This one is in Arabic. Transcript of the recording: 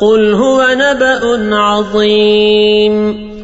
قل هو نبأ عظيم